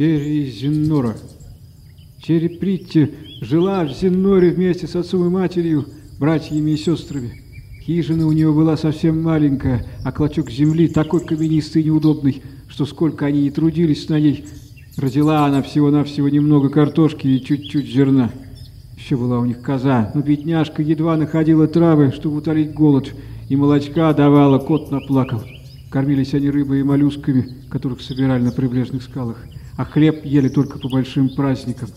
Черри из Зеннора. Жила в Зенноре вместе с отцом и матерью, братьями и сестрами. Хижина у нее была совсем маленькая, а клочок земли такой каменистый и неудобный, что сколько они не трудились на ней, родила она всего-навсего немного картошки и чуть-чуть зерна. Еще была у них коза, но бедняжка едва находила травы, чтобы утолить голод, и молочка давала, кот наплакал. Кормились они рыбой и моллюсками, которых собирали на прибрежных скалах, а хлеб ели только по большим праздникам.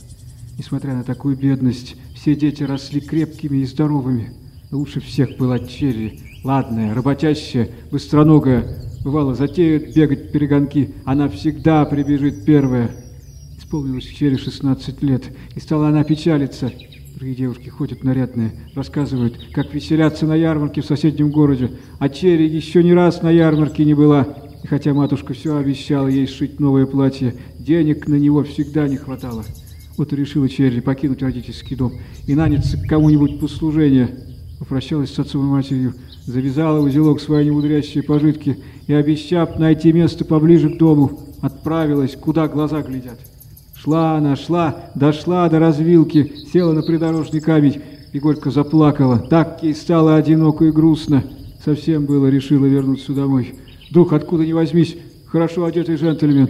Несмотря на такую бедность, все дети росли крепкими и здоровыми. Лучше всех была Черри, ладная, работящая, быстроногая. Бывало, затеют бегать перегонки, она всегда прибежит первая. Исполнилось Черри 16 лет, и стала она печалиться. Другие девушки ходят нарядные, рассказывают, как веселятся на ярмарке в соседнем городе, а Черри еще ни раз на ярмарке не была. И хотя матушка все обещала ей сшить новое платье, денег на него всегда не хватало. Вот и решила Черри покинуть родительский дом и наняться к кому-нибудь по служению. Попрощалась с отцом и матерью, завязала узелок свои немудрящие пожитки и, обещав найти место поближе к дому, отправилась, куда глаза глядят. Шла она, шла, дошла до развилки, села на придорожный камень и горько заплакала. Так ей стало одиноко и грустно. Совсем было решила вернуться домой. Вдруг, откуда ни возьмись, хорошо одетый джентльмен.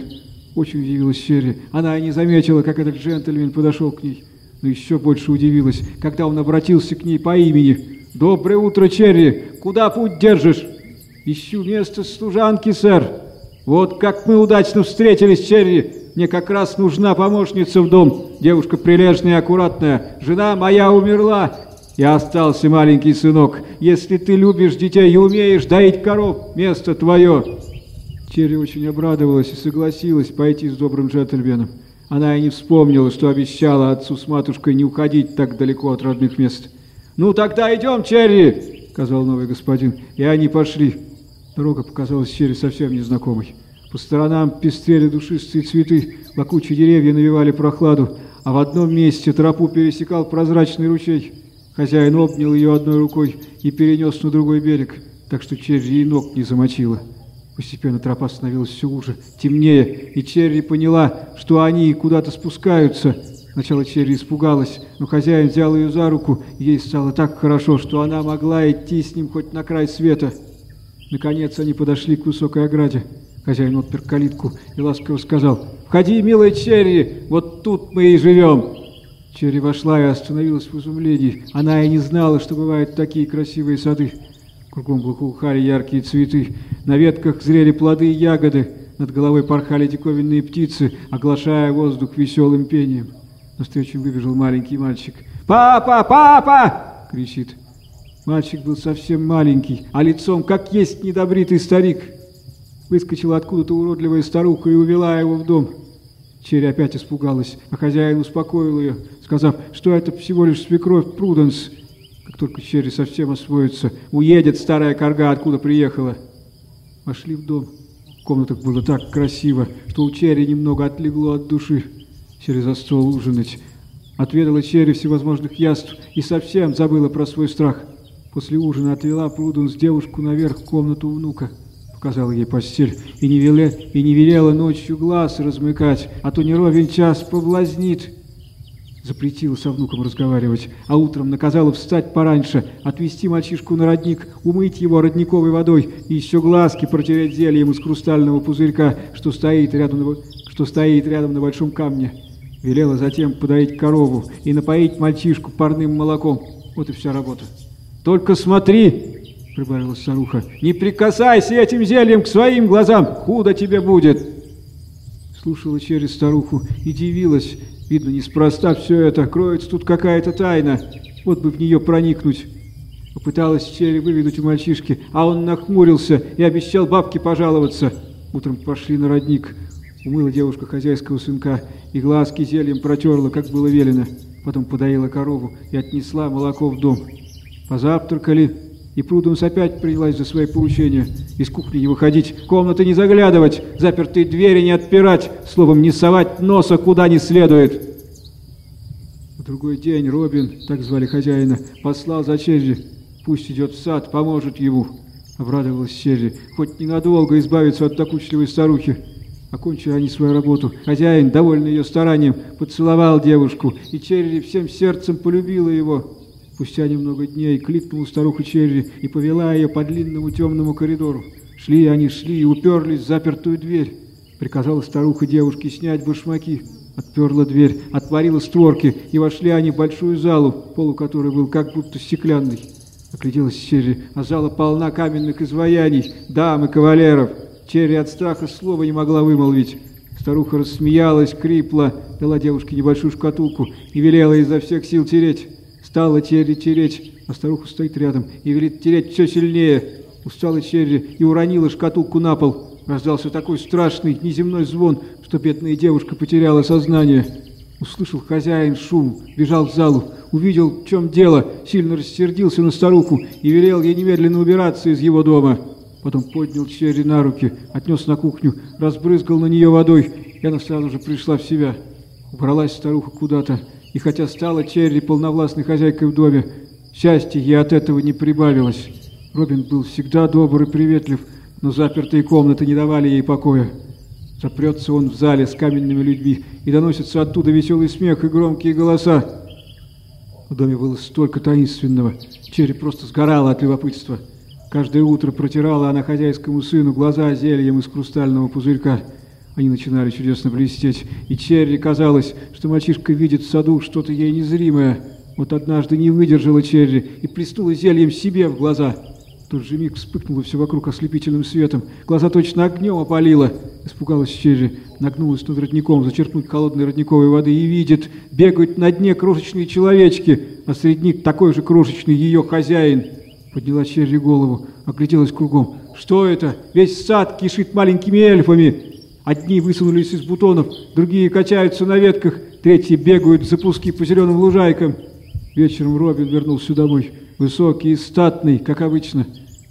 Очень удивилась Черри. Она и не заметила, как этот джентльмен подошел к ней. Но еще больше удивилась, когда он обратился к ней по имени – «Доброе утро, Черри! Куда путь держишь?» «Ищу место служанки, сэр. Вот как мы удачно встретились, Черри. Мне как раз нужна помощница в дом. Девушка прилежная и аккуратная. Жена моя умерла. Я остался маленький сынок. Если ты любишь детей и умеешь доить коров, место твое». Черри очень обрадовалась и согласилась пойти с добрым джентльменом. Она и не вспомнила, что обещала отцу с матушкой не уходить так далеко от родных мест. «Ну тогда идем, Черри!» — сказал новый господин. И они пошли. Дорога показалась Черри совсем незнакомой. По сторонам пестрели душистые цветы, лакучие деревья навевали прохладу, а в одном месте тропу пересекал прозрачный ручей. Хозяин обнял ее одной рукой и перенес на другой берег, так что Черри и ног не замочила. Постепенно тропа становилась все уже, темнее, и Черри поняла, что они куда-то спускаются — Сначала Черри испугалась, но хозяин взял ее за руку, и ей стало так хорошо, что она могла идти с ним хоть на край света. Наконец они подошли к высокой ограде. Хозяин отпер калитку и ласково сказал, «Входи, милая Черри, вот тут мы и живем!» Черри вошла и остановилась в изумлении. Она и не знала, что бывают такие красивые сады. Кругом благоухали яркие цветы, на ветках зрели плоды и ягоды, над головой порхали диковинные птицы, оглашая воздух веселым пением. Навстречу выбежал маленький мальчик. «Папа! Папа!» — кричит. Мальчик был совсем маленький, а лицом как есть недобритый старик. Выскочила откуда-то уродливая старуха и увела его в дом. Черри опять испугалась, а хозяин успокоил ее, сказав, что это всего лишь свекровь Пруденс. Как только Черри совсем освоится, уедет старая корга, откуда приехала. Вошли в дом. В комнатах было так красиво, что у Черри немного отлегло от души через за стол ужинать. Отведала черри всевозможных яств и совсем забыла про свой страх. После ужина отвела Пруденс девушку наверх в комнату внука. Показала ей постель и не, веле, и не велела ночью глаз размыкать, а то не ровен час повлазнит. Запретила со внуком разговаривать, а утром наказала встать пораньше, отвести мальчишку на родник, умыть его родниковой водой и еще глазки протереть зельем из хрустального пузырька, что стоит рядом, что стоит рядом на большом камне. Велела затем подоить корову и напоить мальчишку парным молоком. Вот и вся работа. «Только смотри!» — прибавила старуха. «Не прикасайся этим зельем к своим глазам! Худо тебе будет!» Слушала через старуху и дивилась. Видно, неспроста все это. Кроется тут какая-то тайна. Вот бы в нее проникнуть. Попыталась Черри выведать у мальчишки, а он нахмурился и обещал бабке пожаловаться. Утром пошли на родник. Умыла девушка хозяйского сынка и глазки зельем протерла, как было велено. Потом подоила корову и отнесла молоко в дом. Позавтракали, и Пруденс опять принялась за свои поучения. Из кухни не выходить, комнаты не заглядывать, запертые двери не отпирать, словом, не совать носа куда не следует. В другой день Робин, так звали хозяина, послал за Черри. Пусть идет в сад, поможет ему. Обрадовалась Черри, хоть ненадолго избавиться от докучливой старухи. Окончили они свою работу. Хозяин, довольный ее старанием, поцеловал девушку, и Черри всем сердцем полюбила его. Спустя немного дней кликнула старуха Черри и повела ее по длинному темному коридору. Шли они, шли и уперлись в запертую дверь. Приказала старуха девушке снять башмаки. Отперла дверь, отворила створки, и вошли они в большую залу, полу которой был как будто стеклянный. Огляделась Черри, а зала полна каменных изваяний, дам и кавалеров. Черри от страха слова не могла вымолвить. Старуха рассмеялась, крипла, дала девушке небольшую шкатулку и велела изо всех сил тереть. Стала Черри тереть, а старуха стоит рядом и велит тереть все сильнее. Устала Черри и уронила шкатулку на пол. Раздался такой страшный неземной звон, что бедная девушка потеряла сознание. Услышал хозяин шум, бежал в залу, увидел, в чем дело, сильно рассердился на старуху и велел ей немедленно убираться из его дома. Потом поднял Черри на руки, отнес на кухню, разбрызгал на нее водой, и она сразу же пришла в себя. Убралась старуха куда-то, и хотя стала Черри полновластной хозяйкой в доме, счастья ей от этого не прибавилось. Робин был всегда добр и приветлив, но запертые комнаты не давали ей покоя. Запрется он в зале с каменными людьми, и доносится оттуда веселый смех и громкие голоса. В доме было столько таинственного, Черри просто сгорала от любопытства. Каждое утро протирала она хозяйскому сыну глаза зельем из хрустального пузырька. Они начинали чудесно блестеть, и Черри казалось, что мальчишка видит в саду что-то ей незримое. Вот однажды не выдержала Черри и плеснула зельем себе в глаза. Тот же миг вспыхнуло все вокруг ослепительным светом. Глаза точно огнем опалило. Испугалась Черри, нагнулась над родником, зачерпнуть холодной родниковой воды и видит, бегают на дне крошечные человечки, а среди них такой же крошечный ее хозяин. Подняла Черри голову, огляделась кругом. Что это? Весь сад кишит маленькими эльфами. Одни высунулись из бутонов, другие качаются на ветках, третьи бегают за пуски по зеленым лужайкам. Вечером Робин вернулся домой, высокий и статный, как обычно.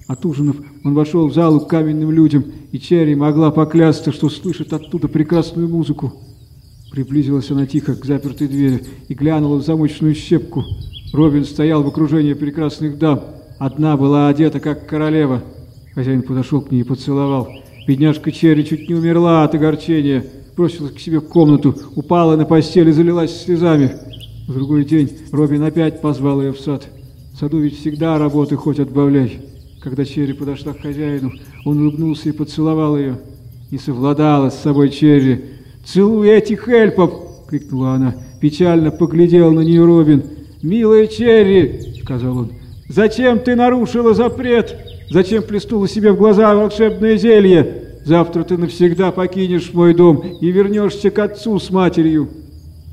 От ужинов он вошел в залу к каменным людям, и Черри могла поклясться, что слышит оттуда прекрасную музыку. Приблизилась она тихо к запертой двери и глянула в замочную щепку. Робин стоял в окружении прекрасных дам. Одна была одета, как королева. Хозяин подошел к ней и поцеловал. Бедняжка Черри чуть не умерла от огорчения. Бросилась к себе в комнату, упала на постель и залилась слезами. В другой день Робин опять позвал ее в сад. В саду ведь всегда работы хоть отбавляй. Когда Черри подошла к хозяину, он улыбнулся и поцеловал ее. Не совладала с собой Черри. «Целуй этих эльпов!» — крикнула она. Печально поглядел на нее Робин. «Милая Черри!» — сказал он. Зачем ты нарушила запрет? Зачем плеснула себе в глаза волшебное зелье? Завтра ты навсегда покинешь мой дом и вернешься к отцу с матерью.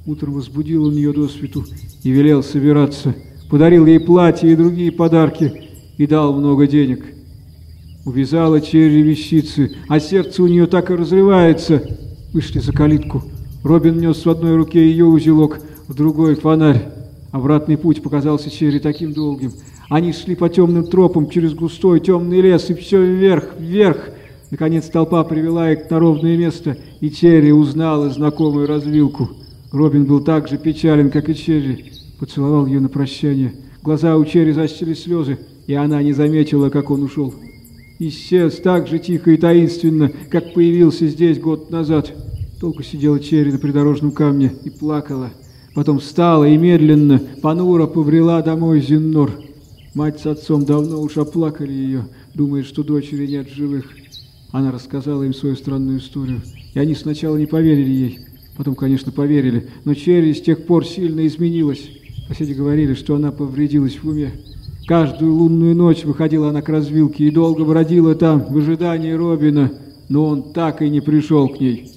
Утром возбудил он ее до свету и велел собираться. Подарил ей платье и другие подарки и дал много денег. Увязала черри вещицы, а сердце у нее так и разрывается. Вышли за калитку. Робин нес в одной руке ее узелок, в другой фонарь. Обратный путь показался черри таким долгим. Они шли по темным тропам через густой темный лес, и все вверх, вверх. Наконец толпа привела их на ровное место, и Черри узнала знакомую развилку. Робин был так же печален, как и Черри. Поцеловал ее на прощание. Глаза у Черри застили слезы, и она не заметила, как он ушел. Исчез так же тихо и таинственно, как появился здесь год назад. Толку сидела Черри на придорожном камне и плакала. Потом встала и медленно, понуро побрела домой Зиннор. Мать с отцом давно уж оплакали ее, думая, что дочери нет живых. Она рассказала им свою странную историю, и они сначала не поверили ей. Потом, конечно, поверили, но Черри с тех пор сильно изменилась. Соседи говорили, что она повредилась в уме. Каждую лунную ночь выходила она к развилке и долго бродила там, в ожидании Робина, но он так и не пришел к ней.